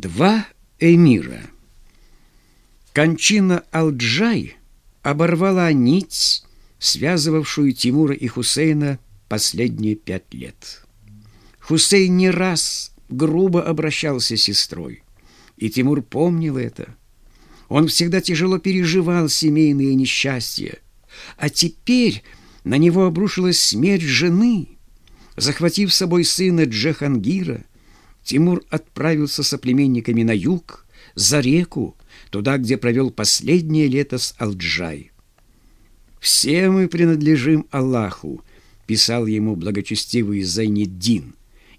Два эмира. Кончина Алджай оборвала нить, связывавшую Тимура и Хусейна последние пять лет. Хусейн не раз грубо обращался с сестрой, и Тимур помнил это. Он всегда тяжело переживал семейные несчастья, а теперь на него обрушилась смерть жены. Захватив с собой сына Джахангира, Тимур отправился с соплеменниками на юг, за реку, туда, где провел последнее лето с Алджай. «Все мы принадлежим Аллаху», — писал ему благочестивый Зайнеддин,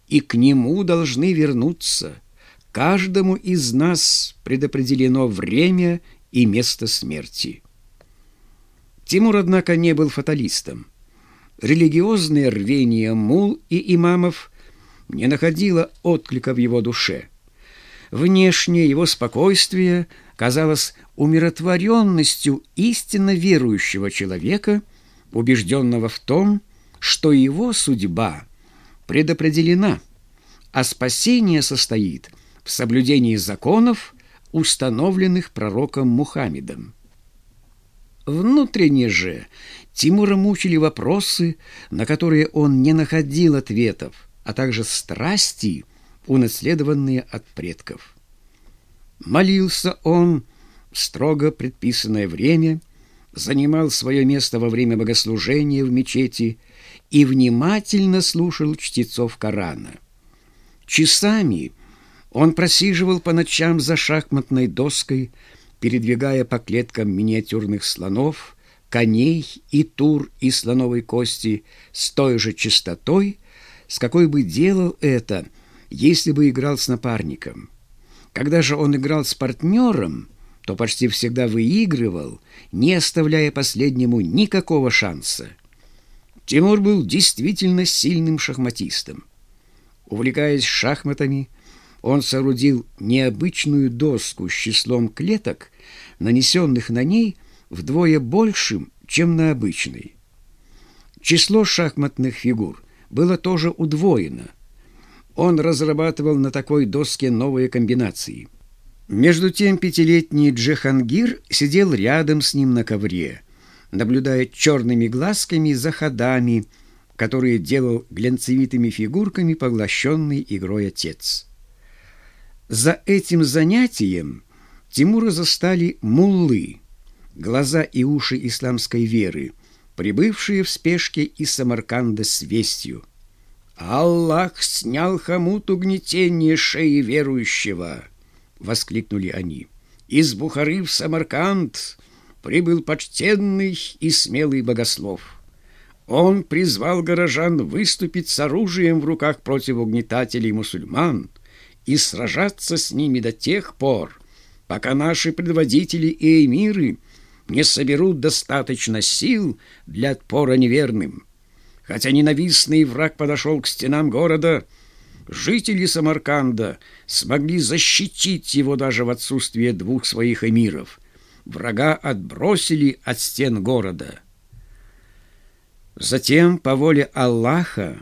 «и к нему должны вернуться. Каждому из нас предопределено время и место смерти». Тимур, однако, не был фаталистом. Религиозное рвение мул и имамов не находила отклика в его душе. Внешнее его спокойствие казалось умиротворенностью истинно верующего человека, убежденного в том, что его судьба предопределена, а спасение состоит в соблюдении законов, установленных пророком Мухаммедом. Внутренне же Тимура мучили вопросы, на которые он не находил ответов, а также страсти, унаследованные от предков. Молился он в строго предписанное время, занимал свое место во время богослужения в мечети и внимательно слушал чтецов Корана. Часами он просиживал по ночам за шахматной доской, передвигая по клеткам миниатюрных слонов, коней и тур из слоновой кости с той же частотой, с какой бы делал это, если бы играл с напарником. Когда же он играл с партнером, то почти всегда выигрывал, не оставляя последнему никакого шанса. Тимур был действительно сильным шахматистом. Увлекаясь шахматами, он соорудил необычную доску с числом клеток, нанесенных на ней вдвое большим, чем на обычной. Число шахматных фигур – было тоже удвоено. Он разрабатывал на такой доске новые комбинации. Между тем пятилетний Джехангир сидел рядом с ним на ковре, наблюдая черными глазками за ходами, которые делал глянцевитыми фигурками поглощенный игрой отец. За этим занятием Тимура застали муллы, глаза и уши исламской веры – прибывшие в спешке из Самарканда с вестью. «Аллах снял хомут угнетение шеи верующего!» — воскликнули они. «Из Бухары в Самарканд прибыл почтенный и смелый богослов. Он призвал горожан выступить с оружием в руках против угнетателей мусульман и сражаться с ними до тех пор, пока наши предводители и эмиры — не соберут достаточно сил для отпора неверным. Хотя ненавистный враг подошел к стенам города, жители Самарканда смогли защитить его даже в отсутствие двух своих эмиров. Врага отбросили от стен города. Затем, по воле Аллаха,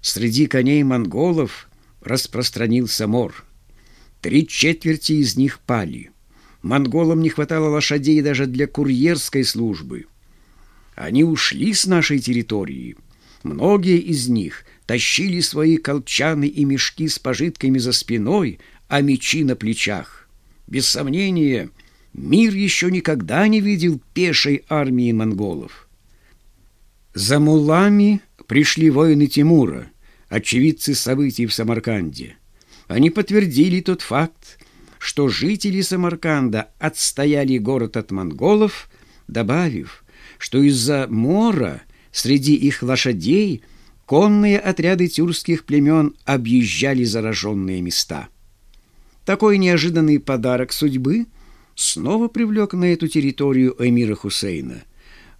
среди коней монголов распространился мор. Три четверти из них пали — Монголам не хватало лошадей даже для курьерской службы. Они ушли с нашей территории. Многие из них тащили свои колчаны и мешки с пожитками за спиной, а мечи на плечах. Без сомнения, мир еще никогда не видел пешей армии монголов. За мулами пришли воины Тимура, очевидцы событий в Самарканде. Они подтвердили тот факт, что жители Самарканда отстояли город от монголов, добавив, что из-за мора среди их лошадей конные отряды тюркских племен объезжали зараженные места. Такой неожиданный подарок судьбы снова привлек на эту территорию эмира Хусейна.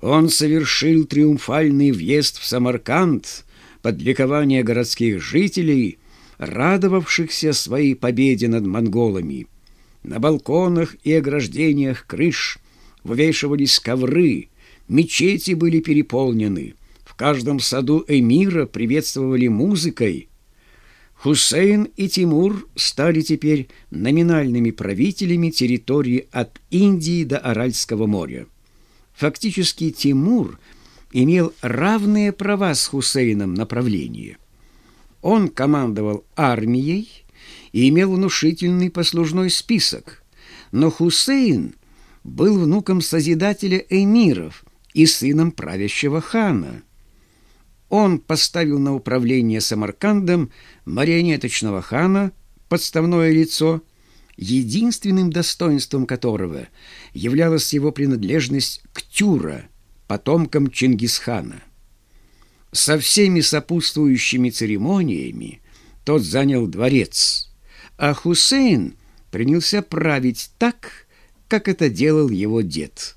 Он совершил триумфальный въезд в Самарканд под ликование городских жителей – радовавшихся своей победе над монголами. На балконах и ограждениях крыш вывешивались ковры, мечети были переполнены, в каждом саду эмира приветствовали музыкой. Хусейн и Тимур стали теперь номинальными правителями территории от Индии до Аральского моря. Фактически Тимур имел равные права с Хусейном на правление. Он командовал армией и имел внушительный послужной список, но Хусейн был внуком Созидателя эмиров и сыном правящего хана. Он поставил на управление Самаркандом марионеточного хана, подставное лицо, единственным достоинством которого являлась его принадлежность к Тюра, потомкам Чингисхана. Со всеми сопутствующими церемониями тот занял дворец, а Хусейн принялся править так, как это делал его дед.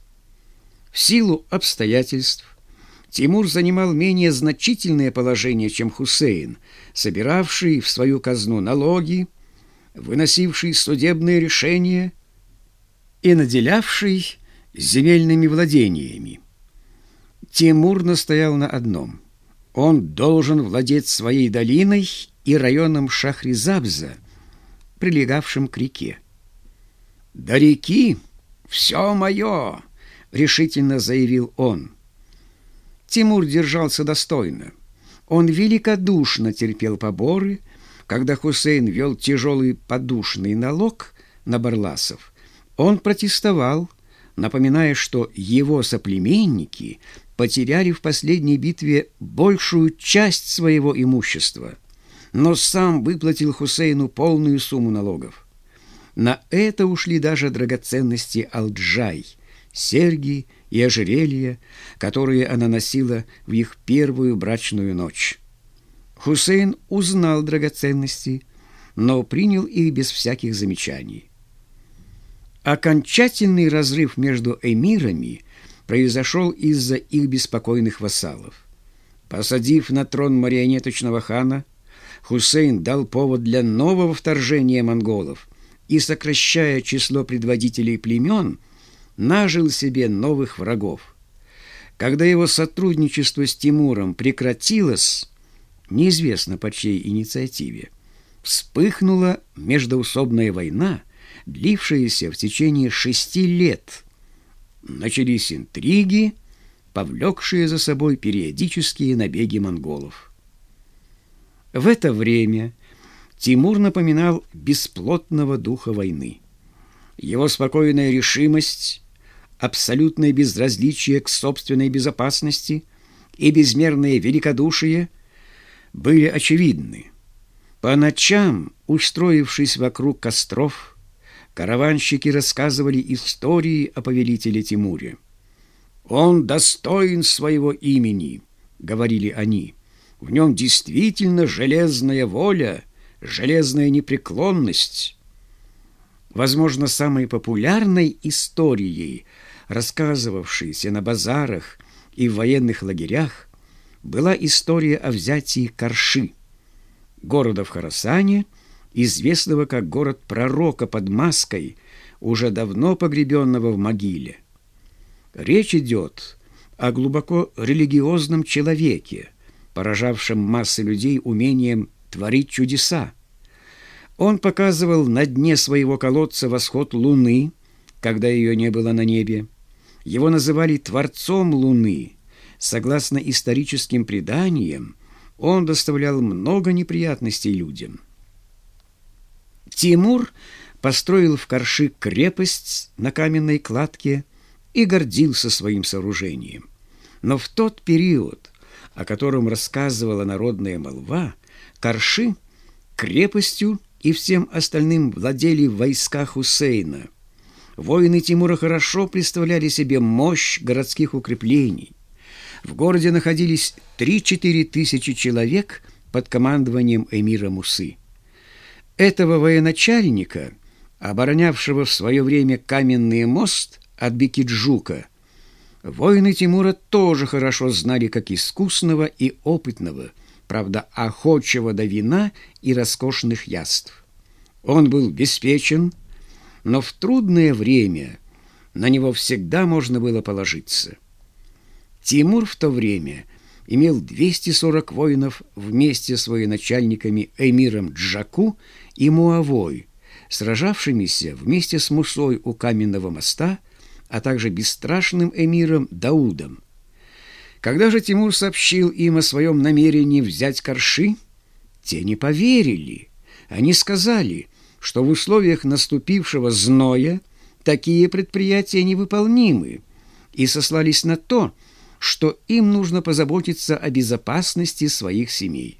В силу обстоятельств Тимур занимал менее значительное положение, чем Хусейн, собиравший в свою казну налоги, выносивший судебные решения и наделявший земельными владениями. Тимур настоял на одном. Он должен владеть своей долиной и районом Шахризабза, прилегавшим к реке. «До реки все мое!» — решительно заявил он. Тимур держался достойно. Он великодушно терпел поборы, когда Хусейн вел тяжелый подушный налог на барласов. Он протестовал, напоминая, что его соплеменники потеряли в последней битве большую часть своего имущества, но сам выплатил Хусейну полную сумму налогов. На это ушли даже драгоценности Алджай, серьги и ожерелья, которые она носила в их первую брачную ночь. Хусейн узнал драгоценности, но принял их без всяких замечаний. Окончательный разрыв между эмирами произошел из-за их беспокойных вассалов. Посадив на трон марионеточного хана, Хусейн дал повод для нового вторжения монголов и, сокращая число предводителей племен, нажил себе новых врагов. Когда его сотрудничество с Тимуром прекратилось, неизвестно по чьей инициативе, вспыхнула междоусобная война, длившаяся в течение шести лет. Начались интриги, повлекшие за собой периодические набеги монголов. В это время Тимур напоминал бесплотного духа войны. Его спокойная решимость, абсолютное безразличие к собственной безопасности и безмерное великодушие – были очевидны. По ночам, устроившись вокруг костров, караванщики рассказывали истории о повелителе Тимуре. «Он достоин своего имени», — говорили они. «В нем действительно железная воля, железная непреклонность». Возможно, самой популярной историей, рассказывавшейся на базарах и в военных лагерях, была история о взятии Карши, города в Харасане, известного как город пророка под маской, уже давно погребенного в могиле. Речь идет о глубоко религиозном человеке, поражавшем массы людей умением творить чудеса. Он показывал на дне своего колодца восход луны, когда ее не было на небе. Его называли «творцом луны», Согласно историческим преданиям, он доставлял много неприятностей людям. Тимур построил в Карши крепость на каменной кладке и гордился своим сооружением. Но в тот период, о котором рассказывала народная молва, Карши крепостью и всем остальным владели войска Хусейна. Воины Тимура хорошо представляли себе мощь городских укреплений. В городе находились 3-4 тысячи человек под командованием эмира Мусы. Этого военачальника, оборонявшего в свое время каменный мост от Бекиджука, воины Тимура тоже хорошо знали как искусного и опытного, правда, охочего до вина и роскошных яств. Он был беспечен, но в трудное время на него всегда можно было положиться – Тимур в то время имел 240 воинов вместе с военачальниками эмиром Джаку и Муавой, сражавшимися вместе с Мусой у каменного моста, а также бесстрашным эмиром Даудом. Когда же Тимур сообщил им о своем намерении взять Корши, те не поверили. Они сказали, что в условиях наступившего зноя такие предприятия невыполнимы, и сослались на то, что им нужно позаботиться о безопасности своих семей.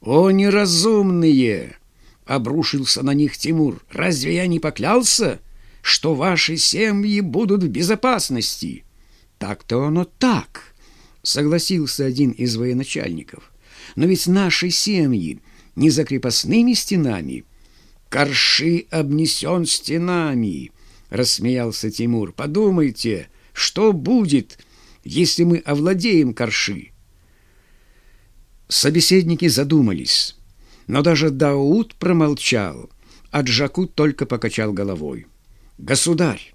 «О, неразумные!» — обрушился на них Тимур. «Разве я не поклялся, что ваши семьи будут в безопасности?» «Так-то оно так», — согласился один из военачальников. «Но ведь наши семьи не за крепостными стенами». «Корши обнесен стенами», — рассмеялся Тимур. «Подумайте, что будет, если мы овладеем Корши?» Собеседники задумались, но даже Дауд промолчал, а Джакут только покачал головой. «Государь,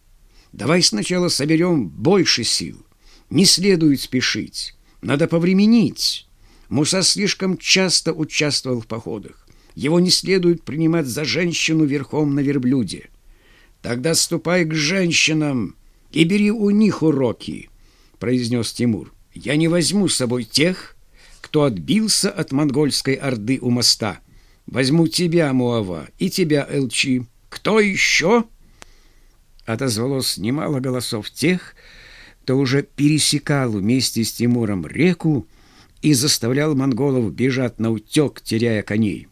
давай сначала соберем больше сил. Не следует спешить, надо повременить. Муса слишком часто участвовал в походах. Его не следует принимать за женщину верхом на верблюде. Тогда ступай к женщинам и бери у них уроки», — произнес Тимур. «Я не возьму с собой тех, кто отбился от монгольской орды у моста. Возьму тебя, Муава, и тебя, Элчи. Кто еще?» Отозвалось немало голосов тех, кто уже пересекал вместе с Тимуром реку и заставлял монголов бежать на утек, теряя коней.